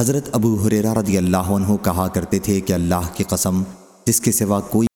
حضرت ابو حریرہ رضی اللہ عنہ کہا کرتے تھے کہ اللہ کی قسم، جس کے سوا کوئی